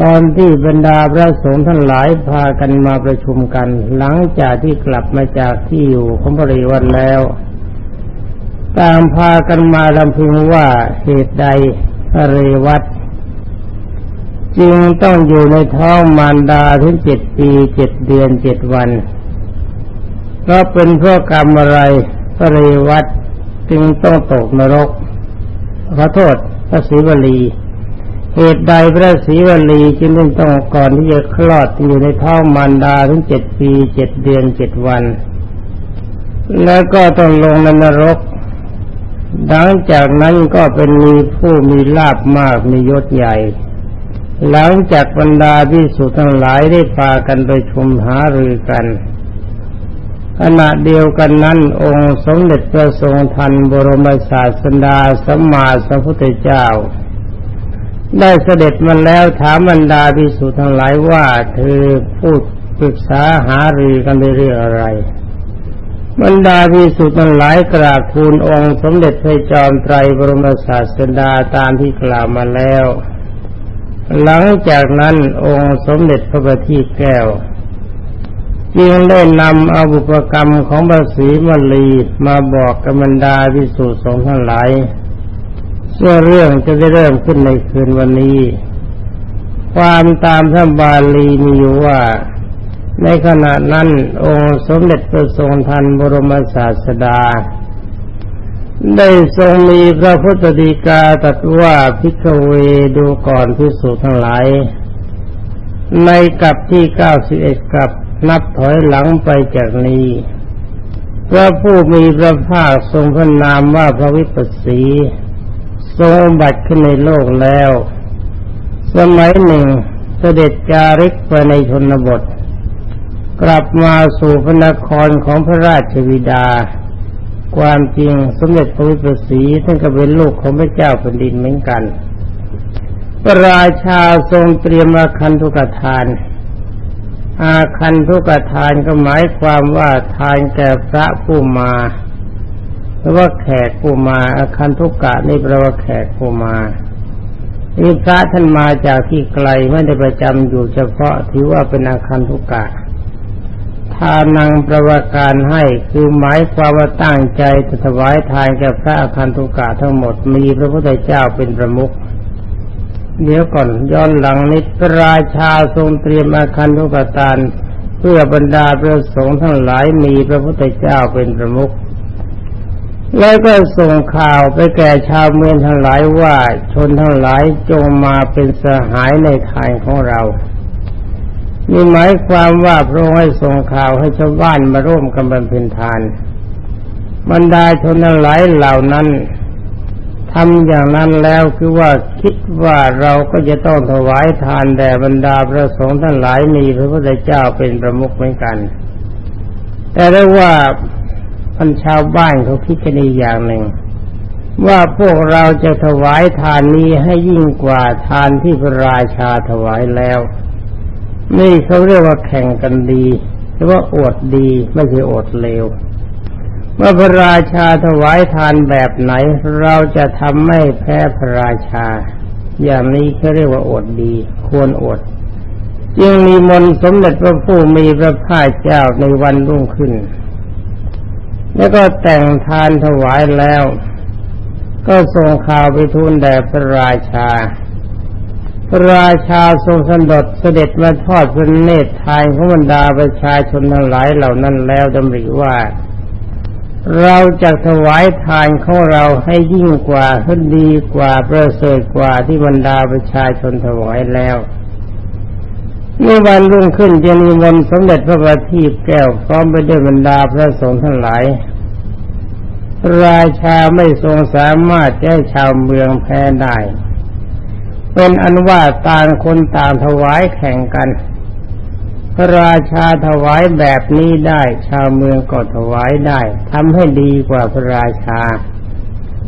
ตอนที่บรรดาพระสงฆ์ท่านหลายพากันมาประชุมกัน หลังจากที่กลับมาจากที่อยู่ของบริวันแล้วตามพากันมาลำพึงว่าเหตุใดเรวัตจึงต้องอยู่ในท้องมารดาถึงเจ็ดปีเจ็ดเดือนเจ็ดวันก็เป็นเพราะกรรมอะไรพระเรวัตจึงต้องตกนรกขอโทษพระศรีวลี เหตุใดพระศรีวลีจึงต้องก่อนที่จะคลอดอยู่ในท้องมารดาถึงเจ็ดปีเจ็ดเดือนเจ็ดวัน แล้วก็ต้องลงในนรก หลังจากนั้นก็เป็นมีผู้มีลาบมากมียศใหญ่ หลังจากบรรดาพิสุทั้งหลายได้พากันไปชมหารือกันขณะเดียวกันนั้น องค์สมเด็จพระทรงทันบรมศาสดาสัมมาสัมพุทธเจ้า ได้เสด็จมาแล้วถามบรรดาพิสุทั้งหลายว่าเธอพูดปรึกษาหารือกันในเรื่องอะไร บรรดาพิสุทั้งหลายกราบทูลองค์สมเด็จพระจอมไตรบรมศาสดาตามที่กล่าวมาแล้ว หลังจากนั้นองค์สมเด็จพระบัณฑิตแก้วจึงได้นำอาบุปกรรมของพระศรีมลีมาบอกกับบรรดาพิสุสงฆ์ทั้งหลาย เสื่อเรื่องจะได้เริ่มขึ้นในคืนวันนี้ ความตามท่านบาลีมีอยู่ว่า ในขณะนั้น องค์สมเด็จพระทรงทันบรมศาสดา ได้ทรงมีพระพุทธดีกาตรัสว่าพิกเวดูก่อนพิสูจทั้งหลาย ในกับที่เก้าสิบเอ็ดกับนับถอยหลังไปจากนี้พระผู้มีพระภาคทรงพระนามว่าพระวิปัสสี ทรงบัติขึ้นในโลกแล้ว สมัยหนึ่งเสด็จจาริกไปในชนบท กลับมาสู่พระนครของพระราชวิดา ความจริงสมเด็จพระวิปัสสีท่านก็เป็นลูกของพระเจ้าแผ่นดินเหมือนกัน พระราชาทรงเตรียมอาคันทุกทาน อาคันทุกทานก็หมายความว่าทานแก่พระผู้มา หรือว่าแขกผู้มาอาคันทุกกะนี่แปลว่าแขกผู้มานี่พระท่านมาจากที่ไกลไม่ได้ประจำอยู่เฉพาะถือว่าเป็นอาคันทุกกะทานังประวการให้คือหมายความว่าตั้งใจจะถวายทานแก่พระอาคันตุกกะทั้งหมดมีพระพุทธเจ้าเป็นประมุขเดี๋ยวก่อนย้อนหลังนิดพระราชาทรงเตรียมอาคันตุกะทานเพื่อบรรดาพระสงฆ์ทั้งหลายมีพระพุทธเจ้าเป็นประมุข แล้วก็ส่งข่าวไปแก่ชาวเมืองทั้งหลายว่าชนทั้งหลายจงมาเป็นสหายในทานของเรา นี่หมายความว่าพระองค์ให้ส่งข่าวให้ชาวบ้านมาร่วมกันบำเพ็ญทาน บรรดาชนทั้งหลายเหล่านั้นทำอย่างนั้นแล้วคือว่าคิดว่าเราก็จะต้องถวายทานแด่บรรดาพระสงฆ์ทั้งหลายมีพระพุทธเจ้าเป็นประมุขเหมือนกัน แต่ได้ว่า พันชาวบ้านเขาคิดกันอีกอย่างหนึ่ง ว่าพวกเราจะถวายทานนี้ให้ยิ่งกว่าทานที่พระราชาถวายแล้ว นี่เขาเรียกว่าแข่งกันดีหรือว่าอดดีไม่ใช่อดเลวเมื่อพระราชาถวายทานแบบไหน เราจะทำไม่แพ้พระราชา อย่างนี้เขาเรียกว่าอดดี ควรอดจึงมีมนสมเด็จพระผู้มีพระภาคเจ้าในวันรุ่งขึ้น แล้วก็แต่งทานถวายแล้ว ก็ส่งข่าวไปทูลแด่พระราชา พระราชาทรงสันดษเสด็จมาทอดพระเนตรทายของบรรดาประชาชนทั้งหลายเหล่านั้นแล้วดำริว่า เราจะถวายทานของเราให้ยิ่งกว่าให้ดีกว่าประเสริฐกว่าที่บรรดาประชาชนถวายแล้ว เมื่อวันรุ่งขึ้นจะมีมนสมเด็จพระบัณฑิตแก้วพร้อมไปด้วยบรรดาพระสงฆ์ทั้งหลาย ราชาไม่ทรงสามารถแก้ชาวเมืองแพ้ได้ เป็นอันว่าต่างคนต่างถวายแข่งกัน พระราชาถวายแบบนี้ได้ ชาวเมืองก็ถวายได้ทำให้ดีกว่าพระราชา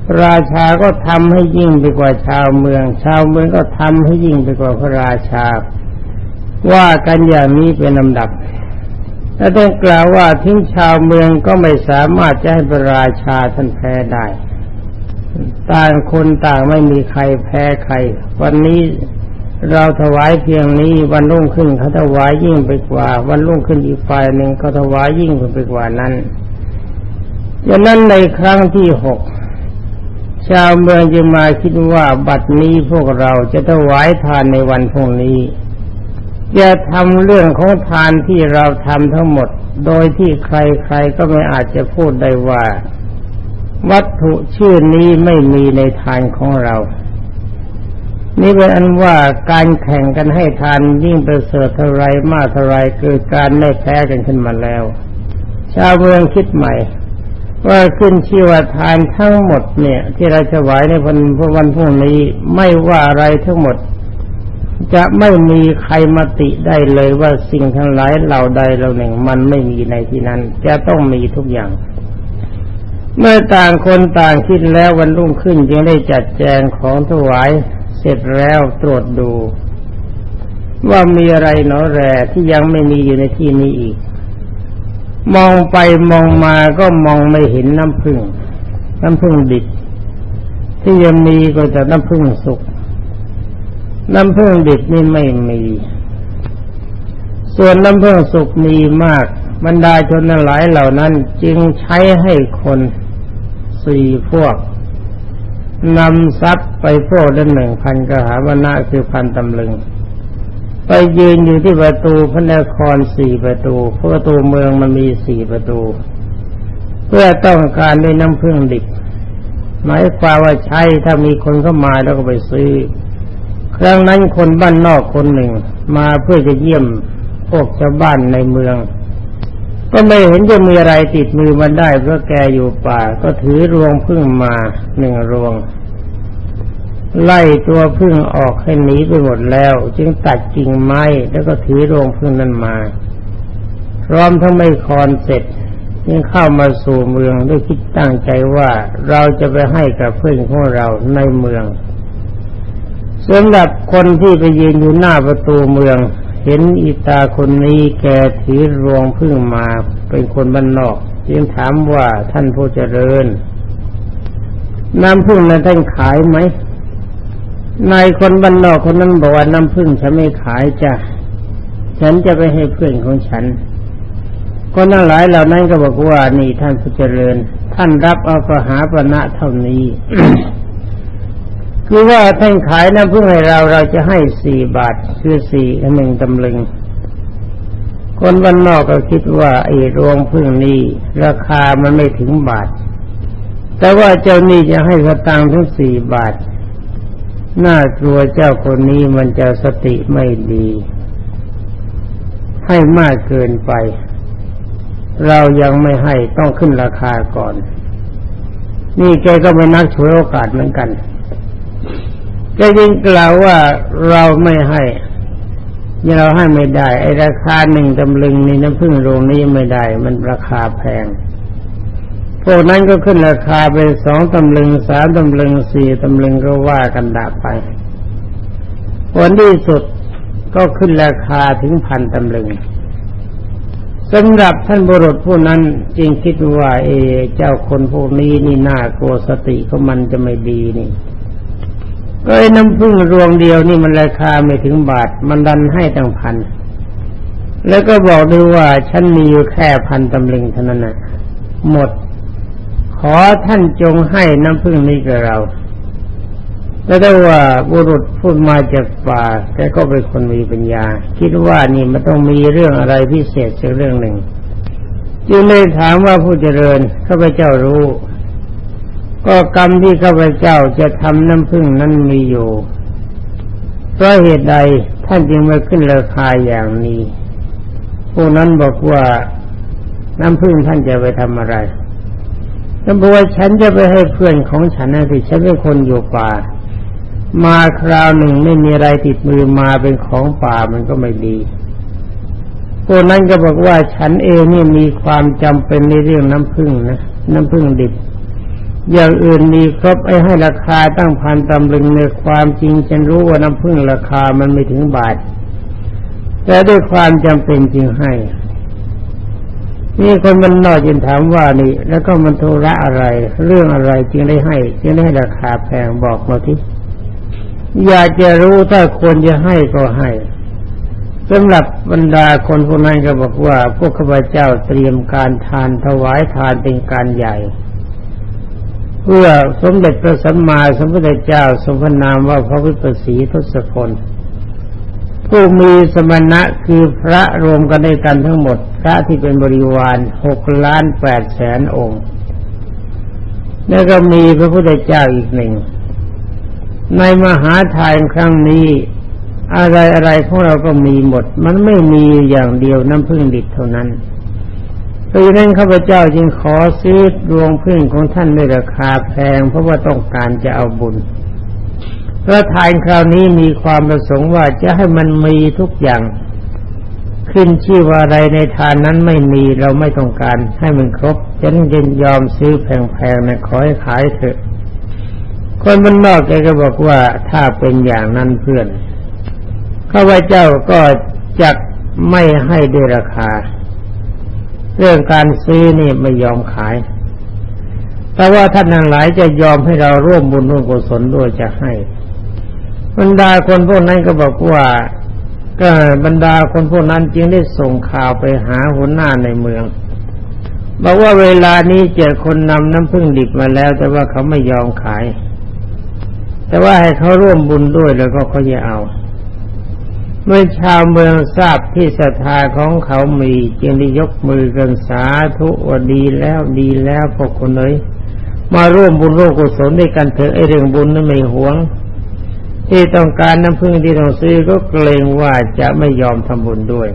ระราชาก็ทำให้ยิ่งไปกว่าชาวเมือง ชาวเมืองก็ทำให้ยิ่งไปกว่าพระราชา ว่ากันอย่างนี้เป็นลำดับ และต้องกล่าวว่าทิ้งชาวเมืองก็ไม่สามารถจะให้พระราชาท่านแพ้ได้ ต่างคนต่างไม่มีใครแพ้ใคร วันนี้เราถวายเพียงนี้วันรุ่งขึ้นเขาถวายยิ่งไปกว่า วันรุ่งขึ้นอีกฝ่ายหนึ่งเขาถวายยิ่งไปกว่านั้นดังนั้นในครั้งที่หกชาวเมืองจึงมาคิดว่าบัดนี้พวกเราจะถวายทานในวันพรุ่งนี้ จะทำเรื่องของทานที่เราทำทั้งหมด โดยที่ใครๆก็ไม่อาจจะพูดได้ว่า วัตถุชื่อนี้ไม่มีในทานของเรา นี่เป็นอันว่าการแข่งกันให้ทานยิ่งประเสริฐเท่าไรมากเท่าไรเกิดการไม่แพ้กันขึ้นมาแล้ว ชาวเมืองคิดใหม่ ว่าขึ้นชื่อว่าทานทั้งหมดเนี่ย ที่เราจะไหวในวันวันพรุ่งนี้ไม่ว่าอะไรทั้งหมด จะไม่มีใครมาติได้เลยว่าสิ่งทั้งหลายเหล่าใดเหล่าหนึ่งมันไม่มีในที่นั้น จะต้องมีทุกอย่าง เมื่อต่างคนต่างคิดแล้ววันรุ่งขึ้นจึงได้จัดแจงของถวายเสร็จแล้วตรวจดู ว่ามีอะไรหนอแร่ที่ยังไม่มีอยู่ในที่นี้อีก มองไปมองมาก็มองไม่เห็นน้ำพึ่ง น้ำพึ่งดิบที่ยังมีก็จะน้ำพึ่งสุก น้ำผึ้งดิบนี่ไม่มี ส่วนน้ำผึ้งสุกมีมาก บรรดาชนหลายเหล่านั้นจึงใช้ให้คนสี่พวกนำทรัพย์ไปพวกละหนึ่งพันกหาวนาคือพันตำลึง ไปยืนอยู่ที่ประตูพระนครสี่ประตูพระประตูเมืองมันมีสี่ประตู เพื่อต้องการได้น้ำผึ้งดิบหมายความว่าใช้ถ้ามีคนเข้ามาแล้วก็ไปซื้อ ครั้งนั้นคนบ้านนอกคนหนึ่ง มาเพื่อจะเยี่ยมพวกชาวบ้านในเมือง ก็ไม่เห็นจะมีอะไรติดมือมาได้เพราะแกอยู่ป่า ก็ถือรวงพึ่งมาหนึ่งรวง ไล่ตัวพึ่งออกให้หนีไปหมดแล้ว จึงตัดกิ่งไม้แล้วก็ถือรวงพึ่งนั้นมา พร้อมทั้งไม่คอนเสร็จยังเข้ามาสู่เมืองด้วยคิดตั้งใจว่าเราจะไปให้กับเพื่อนของเราในเมือง สำหรับคนที่ไปยืนอยู่หน้าประตูเมือง เห็นอีตาคนนี้แกถือรวงพึ่งมาเป็นคนบ้านนอกจึงถามว่าท่านผู้เจริญ น้ำพึ่งนั้นท่านขายไหมนายคนบ้านนอกคนนั้นบอกว่าน้ำพึ่งฉันไม่ขายจ้ะฉันจะไปให้เพื่อนของฉันคนทั้งหลายเหล่านั้นก็บอกว่านี่ท่านผู้เจริญ ท่านรับเอาประหาปณะเท่านี้ คือว่าท่านขายน้ำพึ่งให้เราเราจะให้สี่บาทคือสี่หนึ่งตำลึง คนวันนอกก็คิดว่าไอ้รวงพึ่งนี้ราคามันไม่ถึงบาท แต่ว่าเจ้านี่จะให้สตางค์ถึงสี่บาทน่ากลัวเจ้าคนนี้มันจะสติไม่ดี ให้มากเกินไป เรายังไม่ให้ต้องขึ้นราคาก่อน นี่แกก็ไม่นักช่วยโอกาสเหมือนกัน ก็ยิ่งกล่าวว่าเราไม่ให้เราให้ไม่ได้ ไอ้ราคาหนึ่งตำลึงนี่น้ำพึ่งโรงนี้ไม่ได้ มันราคาแพง พวกนั้นก็ขึ้นราคาไปสองตำลึงสามตำลึงสี่ตำลึงก็ว่ากันดาไปผลที่สุดก็ขึ้นราคาถึงพันตำลึงสำหรับท่านบุรุษผู้นั้นจริงคิดว่า เอ เจ้าคนพวกนี้นี่น่ากลัวสติของมันจะไม่ดีนี่ เอ้ยน้ำพึ่งรวงเดียวนี่มันราคาไม่ถึงบาท มันดันให้ตั้งพัน แล้วก็บอกด้วยว่าฉันมีอยู่แค่พันตำลึงเท่านั้นนะหมด ขอท่านจงให้น้ำพึ่งนี้กับเรา แล้วได้ว่าบุรุษพูดมาจากป่าแต่ก็เป็นคนมีปัญญา คิดว่านี่มันต้องมีเรื่องอะไรพิเศษสักเรื่องหนึ่ง จึงเลยถามว่าผู้เจริญข้าพเจ้ารู้ ก็กรรมที่ข้าพเจ้าจะทำน้ำพึ่งนั้นมีอยู่เพราะเหตุใดท่านจึงมาขึ้นราคาอย่างนี้ผู้นั้นบอกว่าน้ำพึ่งท่านจะไปทำอะไรท่านบอกว่าฉันจะไปให้เพื่อนของฉันนะที่ฉันเป็นคนอยู่ป่า มาคราวหนึ่งไม่มีอะไรติดมือมาเป็นของป่ามันก็ไม่ดีผู้นั้นก็บอกว่าฉันเองนี่มีความจำเป็นในเรื่องน้ำพึ่งนะน้ำพึ่งดิบ อย่างอื่นมีครบไอ้ให้ราคาตั้งพันตำลึงในความจริงฉันรู้ว่าน้ำพึ่งราคามันไม่ถึงบาท แต่ด้วยความจำเป็นจริงให้นี่คนมันนอกจึงถามว่านี่ แล้วก็มันโทระอะไร เรื่องอะไรจึงได้ให้ จึงได้ราคาแพงบอกมาที่อยากจะรู้ถ้าควรจะให้ก็ให้สำหรับบรรดาคนพวกนั้นก็บอกว่า พวกข้าพเจ้าเตรียมการทานถวายทานเป็นการใหญ่ เพื่อสมเด็จพระสัมมาสัมพุทธเจ้าทรงพระนามว่าพระพุทธศีทศพลผู้มีสมณะคือพระรวมกันด้วยกันทั้งหมด พระที่เป็นบริวารหกล้านแปดแสนองค์แล้วก็มีพระพุทธเจ้าอีกหนึ่ง ในมหาทานครั้งนี้ อะไรอะไรของเราก็มีหมด มันไม่มีอย่างเดียวน้ำพึ่งดิบเท่านั้น ราะฉะนั้นข้าพเจ้าจึงขอซื้อดวงพึ่งของท่านในราคาแพง เพราะว่าต้องการจะเอาบุญพระทานคราวนี้มีความประสงค์ว่าจะให้มันมีทุกอย่าง ขึ้นชื่อว่าอะไรในทานนั้นไม่มีเราไม่ต้องการให้มันครบฉันยินยอมซื้อแพงๆนะขอให้ขายเถอะ คนมันนอกแกก็บอกว่าถ้าเป็นอย่างนั้นเพื่อนข้าพเจ้าก็จะไม่ให้ด้วยราคา เรื่องการซื้อนี่ไม่ยอมขาย แต่ว่าท่านทั้งหลายจะยอมให้เราร่วมบุญร่วมกุศลด้วยจะให้ บรรดาคนพวกนั้นก็บอกว่าก็บรรดาคนพวกนั้นจึงได้ส่งข่าวไปหาหัวหน้าในเมือง บอกว่าเวลานี้เจ็ดคนนำน้ำพึ่งดิบมาแล้ว แต่ว่าเขาไม่ยอมขาย แต่ว่าให้เขาร่วมบุญด้วยแล้วก็เขาจะเอา เมื่อชาวเมืองทราบที่ศรัทธาของเขามีจึงได้ยกมือกันสาธุว่าดีแล้วดีแล้วพวกคนเลยมาร่วมบุญร่วมกุศลด้วยกันเถอะไอเรื่องบุญนั้นไม่หวง ที่ต้องการน้ำพึ่งที่ต้องซื้อก็เกรงว่าจะไม่ยอมทำบุญด้วย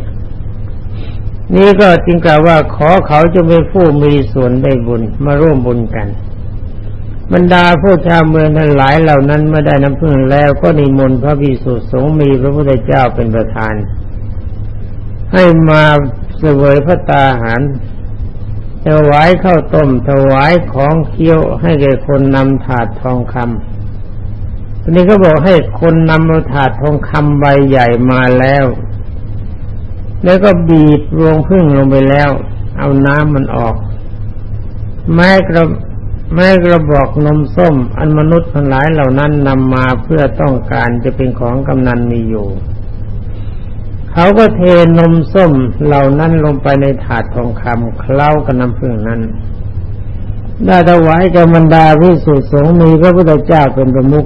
นี่ก็จริงกล่าวว่าขอเขาจะเป็นผู้มีส่วนได้บุญมาร่วมบุญกัน บรรดาผู้ชาวเมืองทั้งหลายเหล่านั้นเมื่อได้น้ำพึ่งแล้วก็นิมนต์พระภิกษุสงฆ์มีพระพุทธเจ้าเป็นประธาน ให้มาเสวยพระตาหารถวายข้าวต้มถวายของเคี้ยวให้แก่คนนำถาดทองคำทีนี้ก็บอกให้คนนำถาดทองคำใบใหญ่มาแล้ว แล้วก็บีบรวงพึ่งลงไปแล้ว เอาน้ำมันออก แม้กระ แม้กระบอกนมส้ม อันมนุษย์ทั้งหลายเหล่านั้นนำมาเพื่อต้องการจะเป็นของกำนันมีอยู่ เขาก็เทนมส้มเหล่านั้นลงไปในถาดทองคำเคล้ากับน้ำพึ่งนั้นได้ถวายกับบรรดาพิสุสงฆ์มีพระพุทธเจ้าเป็นประมุข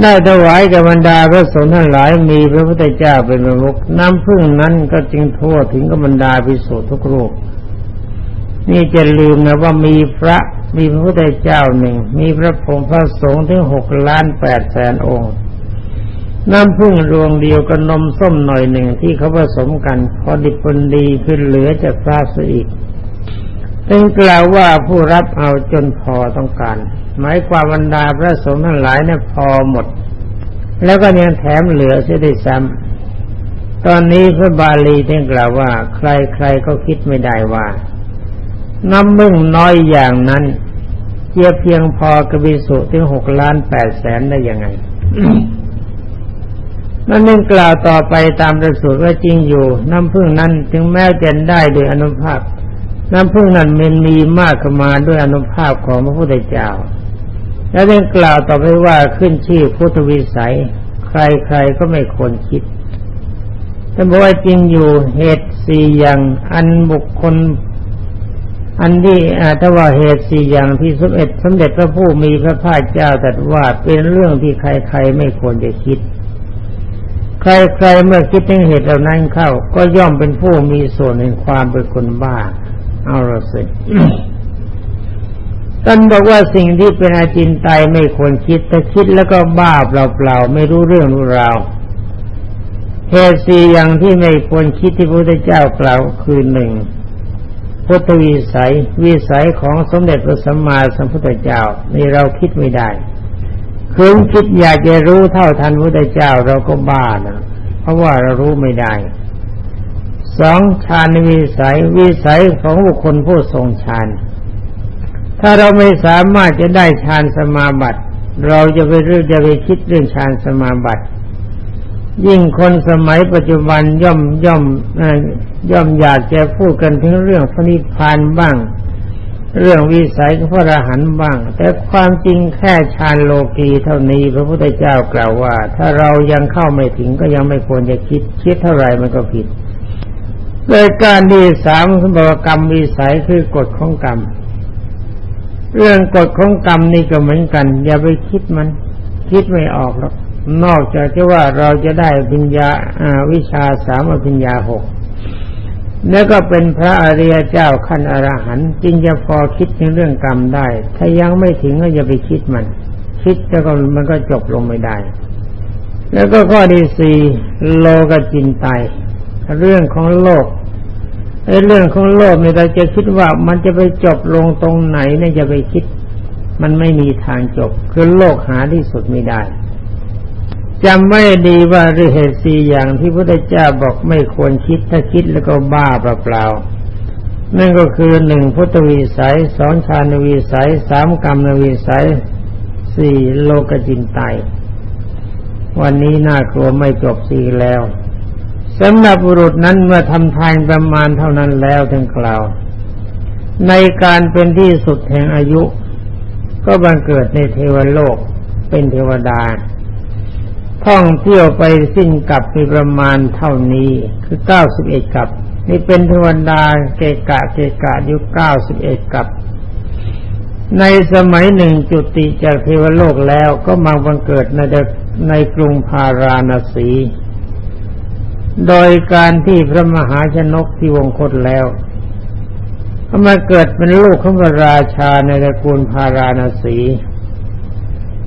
ได้ถวายกับบรรดาพระสงฆ์ทั้งหลายมีพระพุทธเจ้าเป็นประมุขน้ำพึ่งนั้นก็จึงทั่วถึงกับบรรดาพิสุทุกรูป นี่จะลืมนะว่ามีพระมีพระพุทธเจ้าหนึ่ง มีพระพงพระสงฆ์ถึงหกล้านแปดแสนองค์ น้ำพึ่งรวงเดียวกับนมส้มหน่อยหนึ่งที่เขาผสมกัน พอดิบพนดีขึ้นเหลือจากพระอีกเป็นกล่าวว่าผู้รับเอาจนพอต้องการ หมายความบรรดาพระสงฆ์ทั้งหลายเนี่ยพอหมด แล้วก็ยังแถมเหลือเสียด้ซ้ำตอนนี้พระบาลีท่านกล่าวว่า ใครๆก็คิดไม่ได้ว่า น้ำมึงน้อยอย่างนั้นเทียเพียงพอกบิสุถึงหกล้านแปดแสนได้ยังไงนั่นนึงกล่าวต่อไปตามประสูตรว่าจริงอยู่ น้ำพึ่งนั้นถึงแม้จะได้โดยอนุภาพ น้ำพึ่งนั้นมันมีมากขึ้นมาด้วยอนุภาพของพระพุทธเจ้า และได้กล่าวต่อไปว่าขึ้นชื่อพุทธวิสัย ใครๆก็ไม่ควรคิดแต่บอกว่าจริงอยู่เหตุสี่อย่างอันบุคคล อันที่อาถ้าว่าเหตุสี่อย่างที่สมเด็จสมเด็จพระผู้มีพระภาคเจ้าตรัสว่าเป็นเรื่องที่ใครๆไม่ควรจะคิด ใครๆเมื่อคิดถึงเหตุเหล่านั้นเข้า ก็ย่อมเป็นผู้มีส่วนในความเป็นคนบ้า เอาละสิท่านบอกว่าสิ่งที่เป็นอาจินไตไม่ควรคิดแต่คิดแล้วก็บ้าเปล่าๆไม่รู้เรื่องรู้ราวเหตุสี่อย่างที่ไม่ควรคิดที่พระพุทธเจ้ากล่าวคือหนึ่ง พุทธวิสัยวิสัยของสมเด็จพระสัมมาสัมพุทธเจ้านี่เราคิดไม่ได้คืนคิดอยากจะรู้เท่าทันพระพุทธเจ้าเราก็บ้านะเพราะว่าเรารู้ไม่ได้สองฌานวิสัยวิสัยของบุคคลผู้ทรงฌานถ้าเราไม่สามารถจะได้ฌานสมาบัติ เราจะไปเรื่องจะไปคิดเรื่องฌานสมาบัติ ยิ่งคนสมัยปัจจุบันย่อมย่อมย่อมอยากจะพูดกันถึงเรื่องพระนิพพานบ้าง เรื่องวิสัยของพระอรหันต์บ้าง แต่ความจริงแค่ฌานโลกีเท่านี้ พระพุทธเจ้ากล่าวว่า ถ้าเรายังเข้าไม่ถึงก็ยังไม่ควรจะคิดคิดเท่าไหร่มันก็ผิดโดยการที่สามสมบกรรมวิสัยคือกฎของกรรม เรื่องกฎของกรรมนี่ก็เหมือนกัน อย่าไปคิดมัน คิดไม่ออกหรอก นอกจากที่ว่าเราจะได้ปัญญาวิชาสามปัญญาหกแล้วก็เป็นพระอริยเจ้าขั้นอรหันต์จึงจะพอคิดในเรื่องกรรมได้ ถ้ายังไม่ถึงก็อย่าไปคิดมัน คิดแล้วก็มันก็จบลงไม่ได้ แล้วก็ข้อที่สี่โลกจินไตเรื่องของโลกไอ้เรื่องของโลกเนี่ยเราจะคิดว่ามันจะไปจบลงตรงไหนเนี่ยจะไปคิด มันไม่มีทางจบ คือโลกหาที่สุดไม่ได้ จำไม่ดีว่าด้วยเหตุสี่อย่างที่พระเจ้าบอกไม่ควรคิดถ้าคิดแล้วก็บ้าเปล่าๆนั่นก็คือหนึ่งพุทธวิสัยสองชาณวิสัยสามกรรมวิสัยสี่โลกจินไตวันนี้น่ากลัวไม่จบสี่แล้วสำหรับบุรุษนั้นเมื่อทำทานประมาณเท่านั้นแล้วถึงกล่าว ในการเป็นที่สุดแห่งอายุ ก็บังเกิดในเทวโลกเป็นเทวดา ท่องเที่ยวไปสิ้นกับมีประมาณเท่านี้คือเก้าสิบเอ็ดกับ นี่เป็นเทวดาเกกะเกกะอยู่เก้าสิบเอ็ดกับ ในสมัยหนึ่งจุติจากเทวโลกแล้วก็มาบังเกิดในในกรุงพาราณสี โดยการที่พระมหาชนกที่วงคตแล้วก็มาเกิดเป็นลูกของพระราชาในตระกูลพาราณสี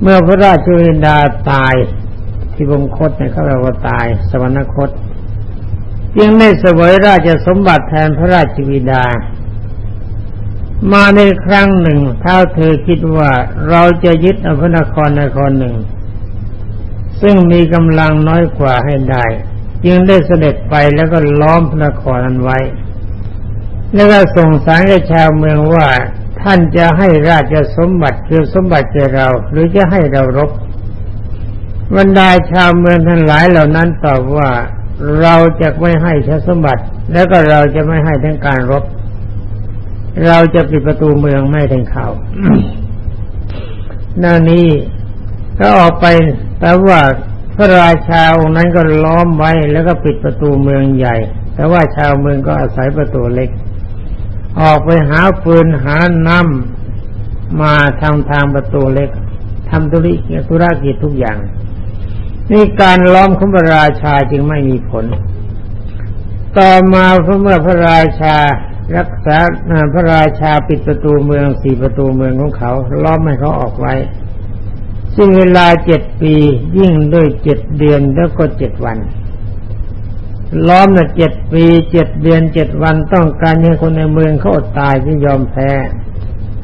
เมื่อพระราชวินดาตาย ที่วงคตเนี่ยเขาเรียกว่าตาย สวรรคตยังไม่เสวยราชสมบัติแทนพระราชวิดา มาในครั้งหนึ่งเท้าเธอคิดว่าเราจะยึดอภนครนครหนึ่ง ซึ่งมีกำลังน้อยกว่าให้ได้ จึงได้เสด็จไปแล้วก็ล้อมพระนครนั้นไว้ แล้วก็ส่งสารกับชาวเมืองว่าท่านจะให้ราชสมบัติคือสมบัติแก่เรา หรือจะให้เรารบ บรรดาชาวเมืองทั้งหลายเหล่านั้นตอบว่าเราจะไม่ให้ชสมบัติ แล้วก็เราจะไม่ให้ทั้งการรบ เราจะปิดประตูเมืองไม่ทั้งเขานานี้ก็ออกไปแต่ว่าพระราชาองค์นั้นก็ล้อมไว้แล้วก็ปิดประตูเมืองใหญ่ แต่ว่าชาวเมืองก็อาศัยประตูเล็ก ออกไปหาฟืนหาน้ำมาทางทางประตูเล็กทำธุรกิจธุรกิจทุกอย่าง นี่การล้อมของพระราชาจึงไม่มีผล ต่อมาเมื่อพระราชารักษาพระราชาปิดประตูเมืองสี่ประตูเมืองของเขา ล้อมให้เขาออกไว้ ซึ่งเวลาเจ็ดปียิ่งด้วยเจ็ดเดือนแล้วก็เจ็ดวัน ล้อมน่ะเจ็ดปีเจ็ดเดือนเจ็ดวันต้องการให้คนในเมืองเขาอดตายที่ยอมแพ้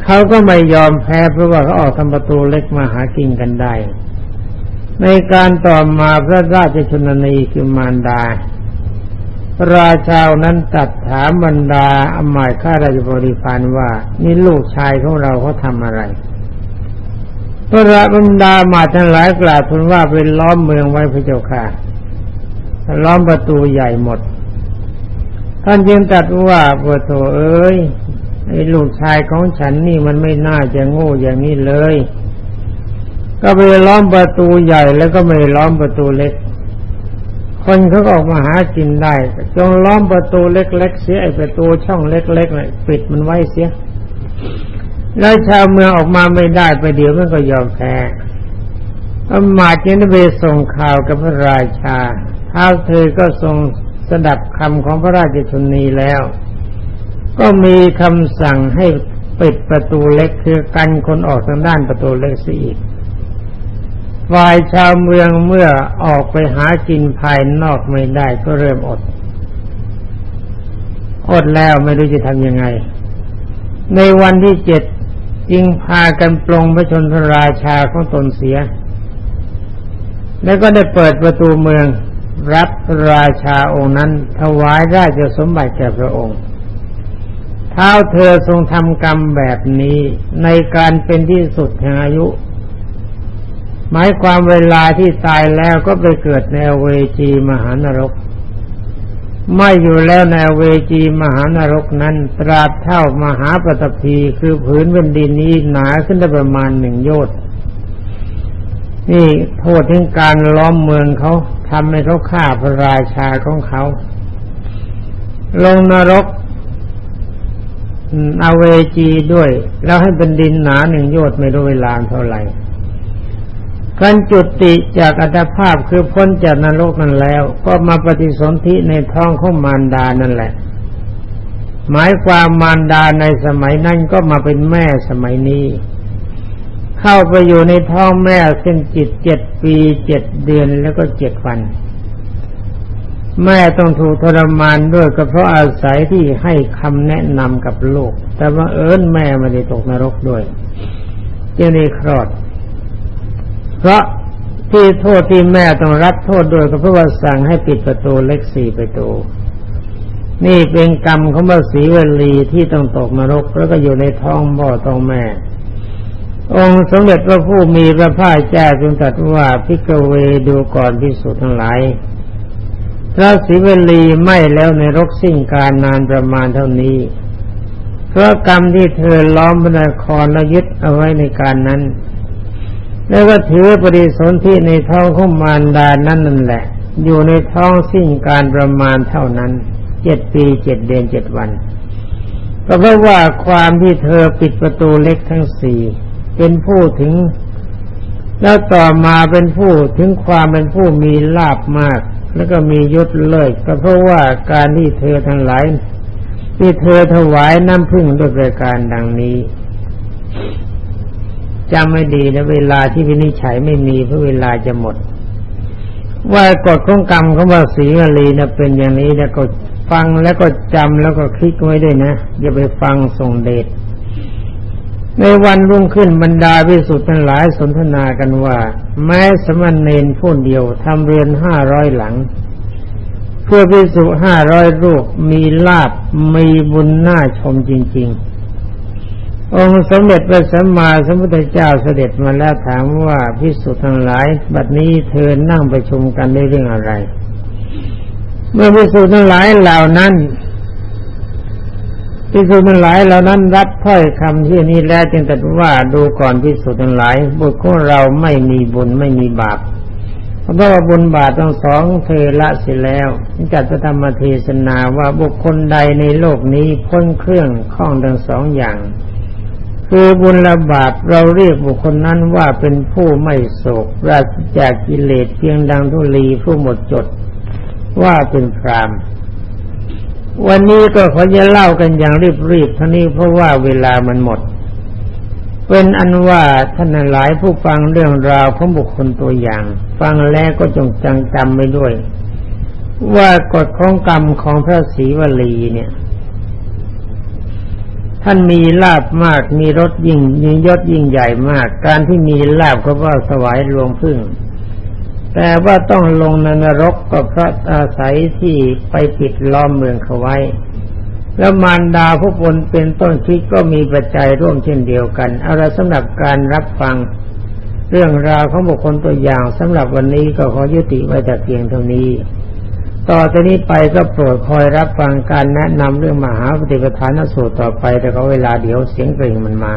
เขาก็ไม่ยอมแพ้เพราะว่าเขาออกทำประตูเล็กมาหากินกันได้ ในการต่อมาพระราชชนนีคือมารดา ราชานั้นตัดถามบรรดาอมายข้าราชบริพารว่า นี่ลูกชายของเราเขาทำอะไร พระราบรรดามาทั้งหลายกล่าวทูลว่าเป็นล้อมเมืองไว้พระเจ้าค่ะล้อมประตูใหญ่หมด ท่านจึงตัดว่าพระโตเอ้ยไอ้ลูกชายของฉันนี่มันไม่น่าจะโง่อย่างนี้เลย ก็ไปล้อมประตูใหญ่แล้วก็ไม่ล้อมประตูเล็ก คนเขาออกมาหากินได้จงล้อมประตูเล็กๆเสียไอประตูช่องเล็กๆเลยปิดมันไว้เสียแล้วชาวเมืองออกมาไม่ได้ไปเดี๋ยวมันก็ยอมแพ้อมาตย์นี้ไปส่งข่าวกับพระราชาท้าวเธอก็ทรงสดับคำของพระราชชนีแล้ว ก็มีคำสั่งให้ปิดประตูเล็กคือกันคนออกทางด้านประตูเล็กเสิอีก ฝ่ายชาวเมืองเมื่อออกไปหากินภายนอกไม่ได้ก็เริ่มอด อดแล้วไม่รู้จะทำยังไง ในวันที่เจ็ดจึงพากันปลงพระชนพระราชาของตนเสีย แล้วก็ได้เปิดประตูเมืองรับราชาองค์นั้น ถวายราชสมบัติแก่พระองค์เท้าเธอทรงทำกรรมแบบนี้ในการเป็นที่สุดแห่งอายุ หมายความเวลาที่ตายแล้วก็ไปเกิดในเวจีมหานรก ไม่อยู่แล้วในเวจีมหานรกนั้นตราบเท่ามหาปฐพีคือผืนแผ่นดินนี้หนาขึ้นได้ประมาณหนึ่งโยชน์นี่โทษถึงการล้อมเมืองเขาทำให้เขาฆ่าพระราชาของเขา ลงนรกอเวจีด้วย แล้วให้เป็นดินหนาหนึ่งโยชน์ไม่รู้เวลาเท่าไหร่ การจุติจากอัตภาพคือพ้นจากนรกนั้นแล้ว ก็มาปฏิสนธิในท้องของมารดานั่นแหละ หมายความมารดาในสมัยนั้นก็มาเป็นแม่สมัยนี้ เข้าไปอยู่ในท้องแม่ซึ่งจิตเจ็ดปีเจ็ดเดือนแล้วก็เจ็ดวัน แม่ต้องถูกทรมานด้วยก็เพราะอาศัยที่ให้คำแนะนำกับลูก แต่ว่าเอิญแม่ไม่ได้ตกนรกด้วยจึงได้คลอด เพราะที่โทษที่แม่ต้องรับโทษโดยก็เพราะว่าสั่งให้ปิดประตูเล็กสี่ประตู นี่เป็นกรรมของพระศรีวลีที่ต้องตกนรกแล้วก็อยู่ในท้องบ่อท้องแม่ องค์สมเด็จพระผู้มีพระภาคเจ้าจึงตรัสว่าพิกเวดูก่อนพิสุทั้งหลายพระศรีวลีไม่แล้วในรกสิ้นการนานประมาณเท่านี้ เพราะกรรมที่เธอล้อมพระนครและยึดเอาไว้ในการนั้น แล้วก็ถือปฏิสนธิในท้องของมารดานั่นนั่นแหละ อยู่ในท้องสิ้นการประมาณเท่านั้นเจ็ดปีเจ็ดเดือนเจ็ดวัน ก็เพราะว่าความที่เธอปิดประตูเล็กทั้งสี่เป็นผู้ถึง แล้วต่อมาเป็นผู้ถึงความเป็นผู้มีลาบมาก แล้วก็มียศเลิศก็เพราะว่าการที่เธอทั้งหลายที่เธอถวายน้ำพึ่งด้วยประการดังนี้ จำไม่ดีนะเวลาที่วินิจฉัยไม่มีเพราะเวลาจะหมด ว่ากฎของกรรมของว่าสีมลีนะเป็นอย่างนี้แล้วก็ฟังแล้วก็จำแล้วก็คลิกไว้ด้วยนะ อย่าไปฟังส่งเดชในวันรุ่งขึ้นบรรดาพิสุทธิ์ทั้งหลายสนทนากันว่า แม้สมณเณรผู้เดียวทำเรือนห้าร้อยหลัง เพื่อพิสุห้าร้อยรูปมีลาบมีบุญน่าชมจริง ๆ องค์สมเด็จพระสัมมาสัมพุทธเจ้าเสด็จมาแล้วถามว่าพิสุทั้งหลาย บัดนี้เธอนั่งประชุมกันในเรื่องอะไร เมื่อพิสุทั้งหลายเหล่านั้นพิสุทั้งหลายเหล่านั้นรับถ้อยคำที่นี้แล้วจึงตรัสว่าดูก่อนพิสุทั้งหลายบุตรของเราไม่มีบุญไม่มีบาปเพราะว่าบุญบาปทั้งสองเธอละเสียแล้วจัดพระธรรมเทศนาว่าบุคคลใดในโลกนี้พ้นเครื่องข้องทั้งสองอย่าง คือบุญละบาปเราเรียกบุคคลนั้นว่าเป็นผู้ไม่โศกราศจากกิเลสเพียงดังทุลีผู้หมดจดว่าเป็นพรามวันนี้ก็ขอจะเล่ากันอย่างรีบๆท่านี้เพราะว่าเวลามันหมด เป็นอันว่าท่านหลายผู้ฟังเรื่องราวของบุคคลตัวอย่าง ฟังแล้วก็จงจังจำไปด้วย ว่ากฎของกรรมของพระศรีวลีเนี่ย ท่านมีลาบมาก มีรถยิ่งมียศยิ่งใหญ่มาก การที่มีลาบก็ว่าสวายรวงพึ่ง แต่ว่าต้องลงในนรกก็เพราะอาศัยที่ไปปิดล้อมเมืองเขาไว้ แล้วมารดาผู้ปนเป็นต้นคิดก็มีปัจจัยร่วมเช่นเดียวกันอะไรสำหรับการรับฟังเรื่องราวของบุคคลตัวอย่างสำหรับวันนี้ก็ขอยุติไว้แต่เพียงเท่านี้ ต่อจากนี้ไปก็โปรดคอยรับฟังการแนะนำเรื่องมหาปฏิปทานสูตรต่อไปแต่ก็เวลาเดี๋ยวเสียงเปล่งมันมา